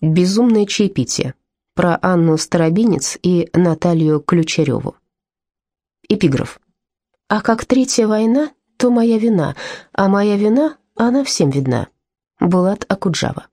Безумное чаепитие. Про Анну Старобинец и Наталью Ключереву. Эпиграф. «А как третья война, то моя вина, а моя вина, она всем видна». Булат Акуджава.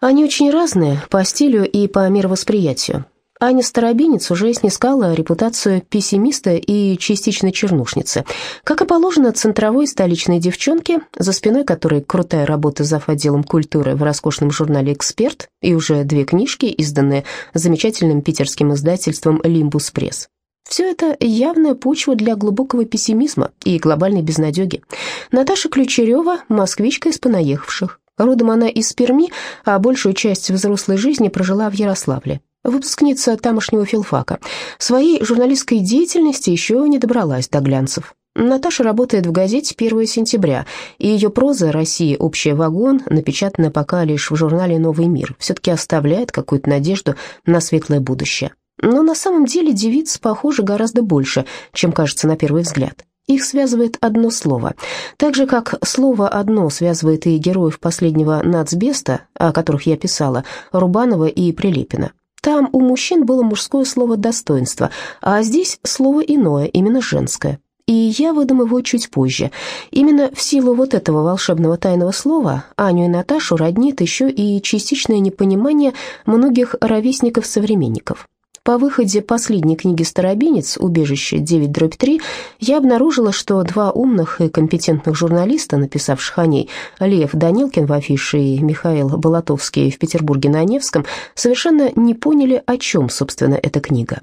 Они очень разные по стилю и по мировосприятию. Аня Старобинец уже снискала репутацию пессимиста и частично чернушницы. Как и положено центровой столичной девчонке, за спиной которой крутая работа зав. отделом культуры в роскошном журнале «Эксперт» и уже две книжки, изданные замечательным питерским издательством «Лимбус Пресс». Все это явная почва для глубокого пессимизма и глобальной безнадеги. Наташа Ключерева – москвичка из понаехавших. Родом она из Перми, а большую часть взрослой жизни прожила в Ярославле выпускница тамошнего филфака. Своей журналистской деятельности еще не добралась до глянцев. Наташа работает в газете «1 сентября», и ее проза «Россия. Общий вагон», напечатана пока лишь в журнале «Новый мир», все-таки оставляет какую-то надежду на светлое будущее. Но на самом деле девиц похоже гораздо больше, чем кажется на первый взгляд. Их связывает одно слово. Так же, как слово «одно» связывает и героев последнего «Нацбеста», о которых я писала, Рубанова и Прилепина. Там у мужчин было мужское слово «достоинство», а здесь слово иное, именно женское. И я выдам его чуть позже. Именно в силу вот этого волшебного тайного слова Аню и Наташу роднит еще и частичное непонимание многих ровесников-современников. По выходе последней книги «Старобинец. Убежище 9-3» я обнаружила, что два умных и компетентных журналиста, написавших о ней, Лев Данилкин в афише и Михаил Болотовский в Петербурге на Невском, совершенно не поняли, о чем, собственно, эта книга.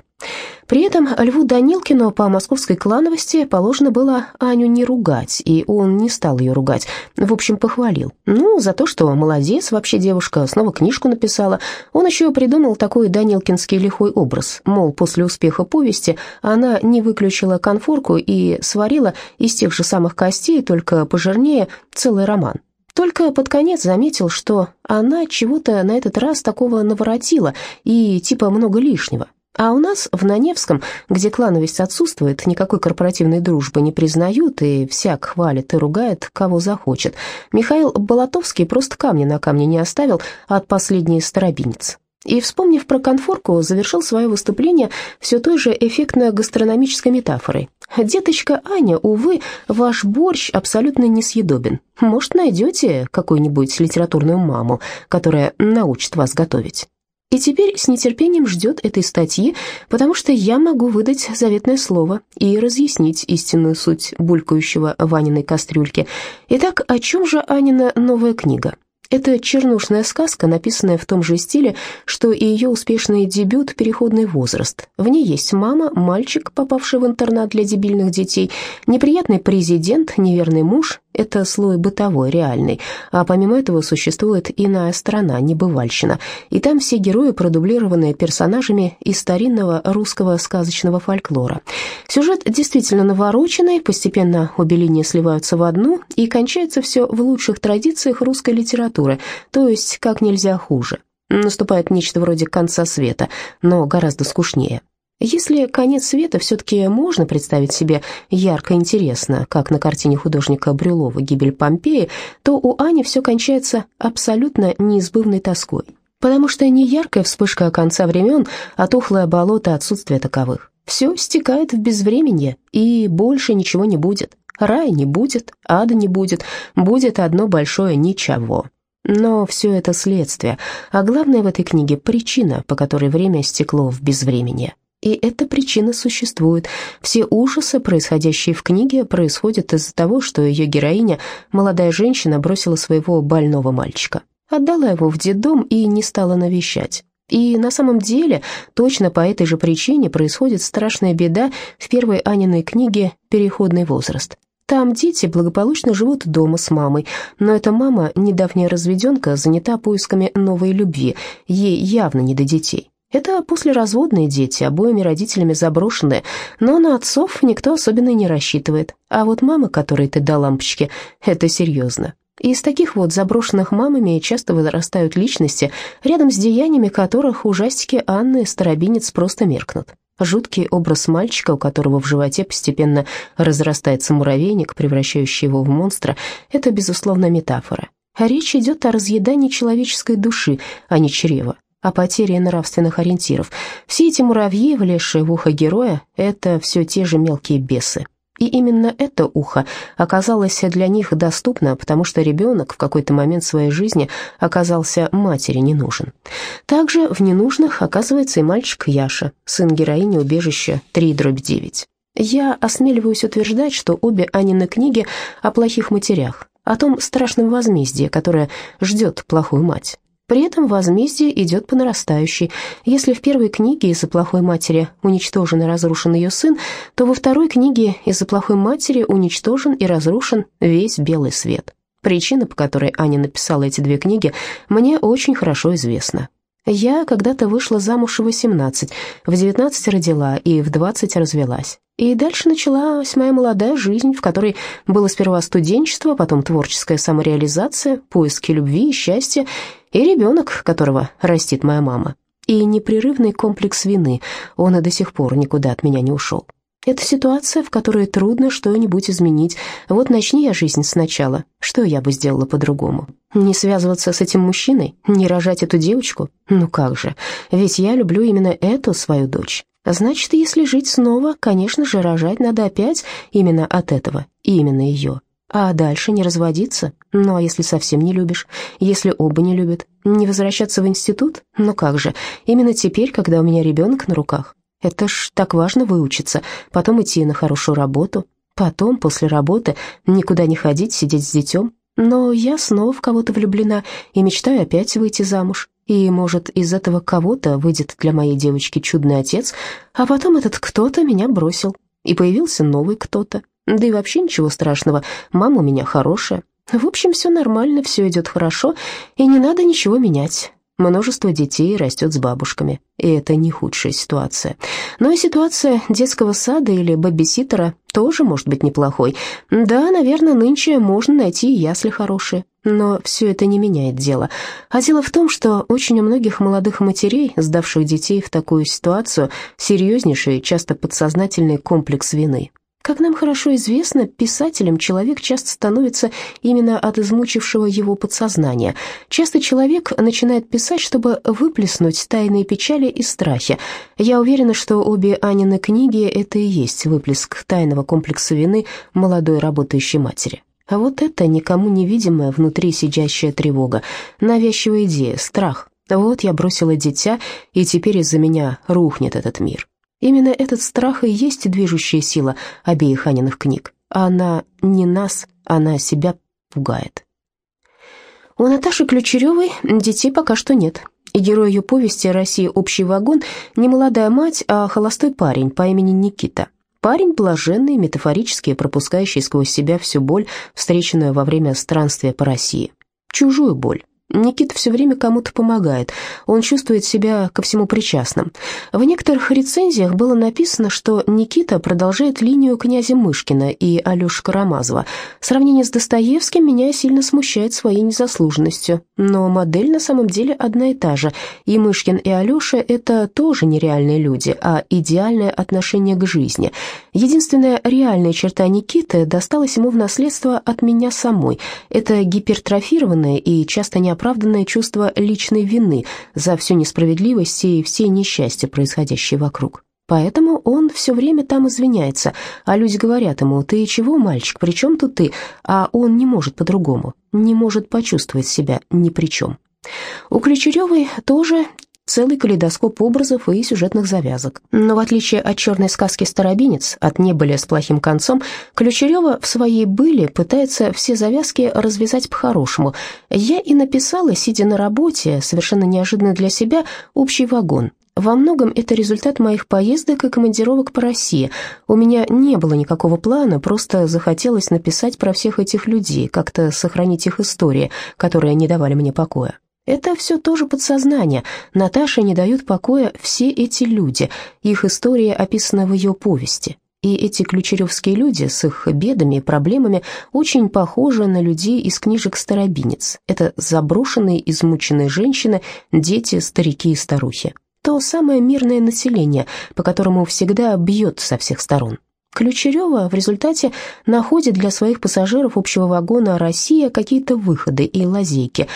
При этом Льву Данилкину по московской клановости положено было Аню не ругать, и он не стал ее ругать, в общем, похвалил. Ну, за то, что молодец вообще девушка, снова книжку написала. Он еще придумал такой данилкинский лихой образ, мол, после успеха повести она не выключила конфорку и сварила из тех же самых костей, только пожирнее, целый роман. Только под конец заметил, что она чего-то на этот раз такого наворотила и типа много лишнего. А у нас в Наневском, где клановость отсутствует, никакой корпоративной дружбы не признают, и всяк хвалит и ругает, кого захочет. Михаил Болотовский просто камня на камне не оставил от последней старобинец. И, вспомнив про конфорку, завершил свое выступление все той же эффектно-гастрономической метафорой. «Деточка Аня, увы, ваш борщ абсолютно несъедобен. Может, найдете какую-нибудь литературную маму, которая научит вас готовить?» И теперь с нетерпением ждет этой статьи, потому что я могу выдать заветное слово и разъяснить истинную суть булькающего Ваниной кастрюльки. Итак, о чем же Анина новая книга? Это чернушная сказка, написанная в том же стиле, что и ее успешный дебют «Переходный возраст». В ней есть мама, мальчик, попавший в интернат для дебильных детей, неприятный президент, неверный муж, это слой бытовой, реальный, а помимо этого существует иная страна, небывальщина, и там все герои продублированы персонажами из старинного русского сказочного фольклора. Сюжет действительно навороченный, постепенно обе линии сливаются в одну, и кончается все в лучших традициях русской литературы, то есть как нельзя хуже. Наступает нечто вроде конца света, но гораздо скучнее. Если конец света все-таки можно представить себе ярко и интересно, как на картине художника Брюлова «Гибель Помпеи», то у Ани все кончается абсолютно неизбывной тоской. Потому что не яркая вспышка конца времен, а тухлое болото отсутствия таковых. Все стекает в безвременье, и больше ничего не будет. Рая не будет, ада не будет, будет одно большое ничего. Но все это следствие, а главное в этой книге причина, по которой время стекло в безвременье. И эта причина существует. Все ужасы, происходящие в книге, происходят из-за того, что ее героиня, молодая женщина, бросила своего больного мальчика. Отдала его в детдом и не стала навещать. И на самом деле точно по этой же причине происходит страшная беда в первой Аниной книге «Переходный возраст». Там дети благополучно живут дома с мамой, но эта мама, недавняя разведенка, занята поисками новой любви, ей явно не до детей. Это послеразводные дети, обоими родителями заброшенные, но на отцов никто особенно не рассчитывает. А вот мама, которой ты дал лампочки, это серьезно. И из таких вот заброшенных мамами часто вырастают личности, рядом с деяниями которых ужастики Анны Старобинец просто меркнут. Жуткий образ мальчика, у которого в животе постепенно разрастается муравейник, превращающий его в монстра, это, безусловно, метафора. Речь идет о разъедании человеческой души, а не чрева, о потере нравственных ориентиров. Все эти муравьи, влезшие в ухо героя, это все те же мелкие бесы. И именно это ухо оказалось для них доступно, потому что ребенок в какой-то момент своей жизни оказался матери не нужен. Также в ненужных оказывается и мальчик Яша, сын героини убежища 3-9. Я осмеливаюсь утверждать, что обе Анины книги о плохих матерях, о том страшном возмездии, которое ждет плохую мать. При этом возмездие идет по нарастающей. Если в первой книге из-за плохой матери уничтожен и разрушен ее сын, то во второй книге из-за плохой матери уничтожен и разрушен весь белый свет. Причина, по которой Аня написала эти две книги, мне очень хорошо известна. Я когда-то вышла замуж в 18, в 19 родила и в 20 развелась. И дальше началась моя молодая жизнь, в которой было сперва студенчество, потом творческая самореализация, поиски любви и счастья, и ребенок, которого растит моя мама. И непрерывный комплекс вины, он и до сих пор никуда от меня не ушел. Это ситуация, в которой трудно что-нибудь изменить. Вот начни я жизнь сначала, что я бы сделала по-другому? Не связываться с этим мужчиной? Не рожать эту девочку? Ну как же, ведь я люблю именно эту свою дочь. Значит, если жить снова, конечно же, рожать надо опять именно от этого, именно ее. А дальше не разводиться? Ну, а если совсем не любишь? Если оба не любят? Не возвращаться в институт? Ну как же, именно теперь, когда у меня ребенок на руках? Это ж так важно выучиться, потом идти на хорошую работу, потом, после работы, никуда не ходить, сидеть с детем. Но я снова в кого-то влюблена и мечтаю опять выйти замуж. И, может, из этого кого-то выйдет для моей девочки чудный отец, а потом этот кто-то меня бросил, и появился новый кто-то. Да и вообще ничего страшного, мама у меня хорошая. В общем, все нормально, все идет хорошо, и не надо ничего менять. Множество детей растет с бабушками, и это не худшая ситуация. Но и ситуация детского сада или бабиситера тоже может быть неплохой. Да, наверное, нынче можно найти ясли хорошие, но все это не меняет дело. А дело в том, что очень у многих молодых матерей, сдавших детей в такую ситуацию, серьезнейший, часто подсознательный комплекс вины. Как нам хорошо известно, писателем человек часто становится именно от измучившего его подсознания. Часто человек начинает писать, чтобы выплеснуть тайные печали и страхи. Я уверена, что обе Анины книги – это и есть выплеск тайного комплекса вины молодой работающей матери. А вот это никому невидимая внутри сидящая тревога, навязчивая идея, страх. Вот я бросила дитя, и теперь из-за меня рухнет этот мир. Именно этот страх и есть движущая сила обеих Аниных книг. Она не нас, она себя пугает. У Наташи Ключеревой детей пока что нет. И герой ее повести «Россия. Общий вагон» не молодая мать, а холостой парень по имени Никита. Парень блаженный, метафорически пропускающий сквозь себя всю боль, встреченную во время странствия по России. Чужую боль, Никита все время кому-то помогает, он чувствует себя ко всему причастным. В некоторых рецензиях было написано, что Никита продолжает линию князя Мышкина и Алеши Карамазова. Сравнение с Достоевским меня сильно смущает своей незаслуженностью, но модель на самом деле одна и та же, и Мышкин и Алеша – это тоже нереальные люди, а идеальное отношение к жизни. Единственная реальная черта Никиты досталась ему в наследство от меня самой – это гипертрофированная и часто не неоправданное чувство личной вины за всю несправедливость и все несчастья, происходящие вокруг. Поэтому он все время там извиняется, а люди говорят ему, «Ты чего, мальчик, при чем тут ты?» А он не может по-другому, не может почувствовать себя ни при чем. У Ключеревой тоже целый калейдоскоп образов и сюжетных завязок. Но в отличие от черной сказки «Старобинец», от «Небыля с плохим концом», Ключерева в своей «Были» пытается все завязки развязать по-хорошему. Я и написала, сидя на работе, совершенно неожиданно для себя, общий вагон. Во многом это результат моих поездок и командировок по России. У меня не было никакого плана, просто захотелось написать про всех этих людей, как-то сохранить их истории, которые не давали мне покоя. Это все тоже подсознание. Наташе не дают покоя все эти люди. Их история описана в ее повести. И эти ключеревские люди с их бедами и проблемами очень похожи на людей из книжек «Старобинец». Это заброшенные, измученные женщины, дети, старики и старухи. То самое мирное население, по которому всегда бьет со всех сторон. Ключерева в результате находит для своих пассажиров общего вагона «Россия» какие-то выходы и лазейки.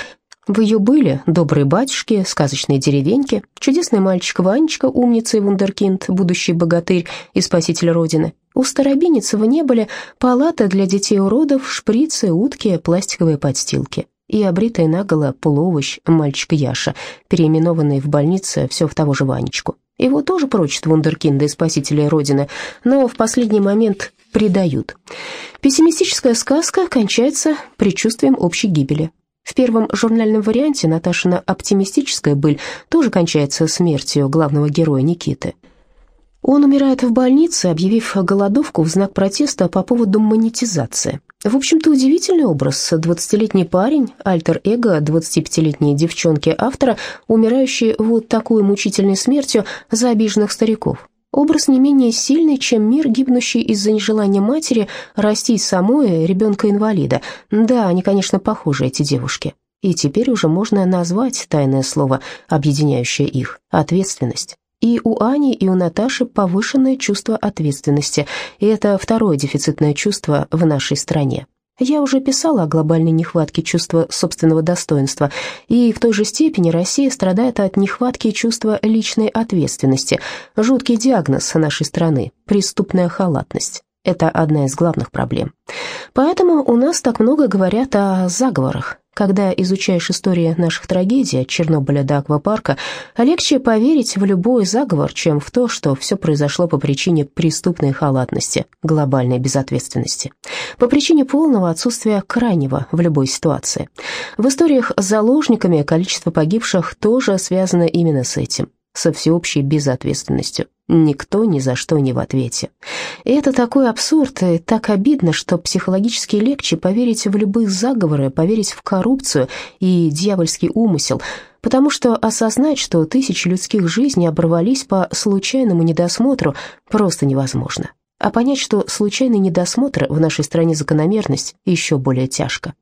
В ее были добрые батюшки, сказочные деревеньки, чудесный мальчик Ванечка, умница и вундеркинд, будущий богатырь и спаситель Родины. У Старобинецева не были палаты для детей-уродов, шприцы, утки, пластиковые подстилки и обритый наголо полуовощ мальчик Яша, переименованный в больнице все в того же Ванечку. Его тоже прочат вундеркинды и спасители Родины, но в последний момент предают. Пессимистическая сказка кончается предчувствием общей гибели. В первом журнальном варианте Наташина оптимистическая быль тоже кончается смертью главного героя Никиты. Он умирает в больнице, объявив голодовку в знак протеста по поводу монетизации. В общем-то, удивительный образ. Двадцатилетний парень, альтер-эго 25-летней девчонки автора, умирающий вот такой мучительной смертью за обиженных стариков. Образ не менее сильный, чем мир, гибнущий из-за нежелания матери растить самой ребенка-инвалида. Да, они, конечно, похожи, эти девушки. И теперь уже можно назвать тайное слово, объединяющее их – ответственность. И у Ани, и у Наташи повышенное чувство ответственности, и это второе дефицитное чувство в нашей стране. Я уже писала о глобальной нехватке чувства собственного достоинства, и в той же степени Россия страдает от нехватки чувства личной ответственности. Жуткий диагноз нашей страны – преступная халатность. Это одна из главных проблем. Поэтому у нас так много говорят о заговорах. Когда изучаешь истории наших трагедий от Чернобыля до аквапарка, легче поверить в любой заговор, чем в то, что все произошло по причине преступной халатности, глобальной безответственности, по причине полного отсутствия крайнего в любой ситуации. В историях с заложниками количество погибших тоже связано именно с этим со всеобщей безответственностью. Никто ни за что не в ответе. И это такой абсурд, и так обидно, что психологически легче поверить в любые заговоры, поверить в коррупцию и дьявольский умысел, потому что осознать, что тысячи людских жизней оборвались по случайному недосмотру, просто невозможно а понять, что случайный недосмотр в нашей стране закономерность, еще более тяжко.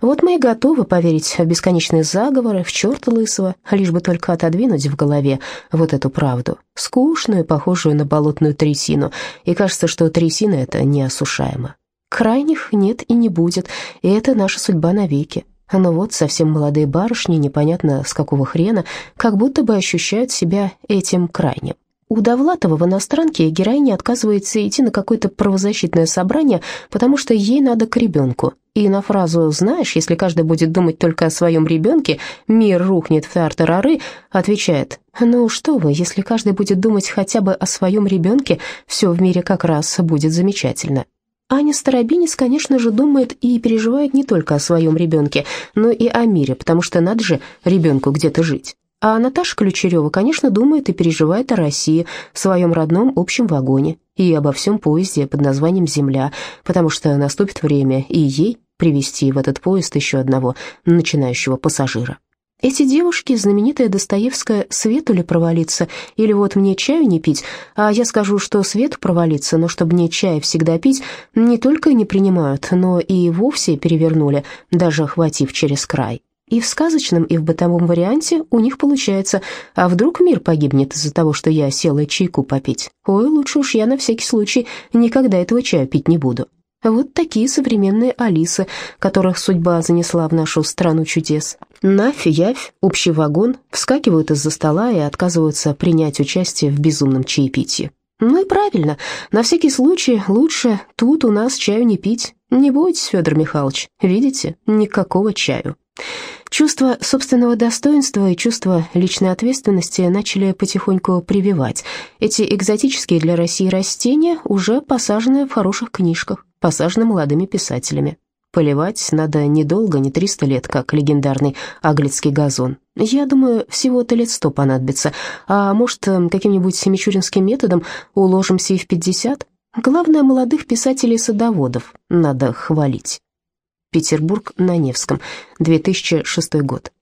Вот мы и готовы поверить в бесконечные заговоры, в черта лысого, лишь бы только отодвинуть в голове вот эту правду, скучную, похожую на болотную трясину, и кажется, что трясина эта неосушаема. Крайних нет и не будет, и это наша судьба навеки. Но вот совсем молодые барышни, непонятно с какого хрена, как будто бы ощущают себя этим крайним. У Довлатова в «Иностранке» героиня отказывается идти на какое-то правозащитное собрание, потому что ей надо к ребенку. И на фразу «знаешь, если каждый будет думать только о своем ребенке, мир рухнет в тартарары», отвечает «ну что вы, если каждый будет думать хотя бы о своем ребенке, все в мире как раз будет замечательно». Аня Старобинец, конечно же, думает и переживает не только о своем ребенке, но и о мире, потому что надо же ребенку где-то жить. А Наташа Ключерева, конечно, думает и переживает о России в своем родном общем вагоне и обо всем поезде под названием «Земля», потому что наступит время и ей привести в этот поезд еще одного начинающего пассажира. Эти девушки, знаменитая Достоевская, свету ли провалиться, или вот мне чаю не пить, а я скажу, что свету провалиться, но чтобы мне чай всегда пить, не только не принимают, но и вовсе перевернули, даже охватив через край. И в сказочном, и в бытовом варианте у них получается, а вдруг мир погибнет из-за того, что я села чайку попить? Ой, лучше уж я на всякий случай никогда этого чая пить не буду. Вот такие современные Алисы, которых судьба занесла в нашу страну чудес. Нафь, явь, общий вагон, вскакивают из-за стола и отказываются принять участие в безумном чаепитии. Ну и правильно, на всякий случай лучше тут у нас чаю не пить. Не бойтесь, Федор Михайлович, видите, никакого чаю. Чувство собственного достоинства и чувство личной ответственности начали потихоньку прививать. Эти экзотические для России растения уже посажены в хороших книжках, посажены молодыми писателями. Поливать надо недолго, не 300 лет, как легендарный аглицкий газон. Я думаю, всего-то лет сто понадобится, а может, каким-нибудь мичуринским методом уложимся и в 50? Главное, молодых писателей-садоводов надо хвалить. Петербург на Невском, 2006 год.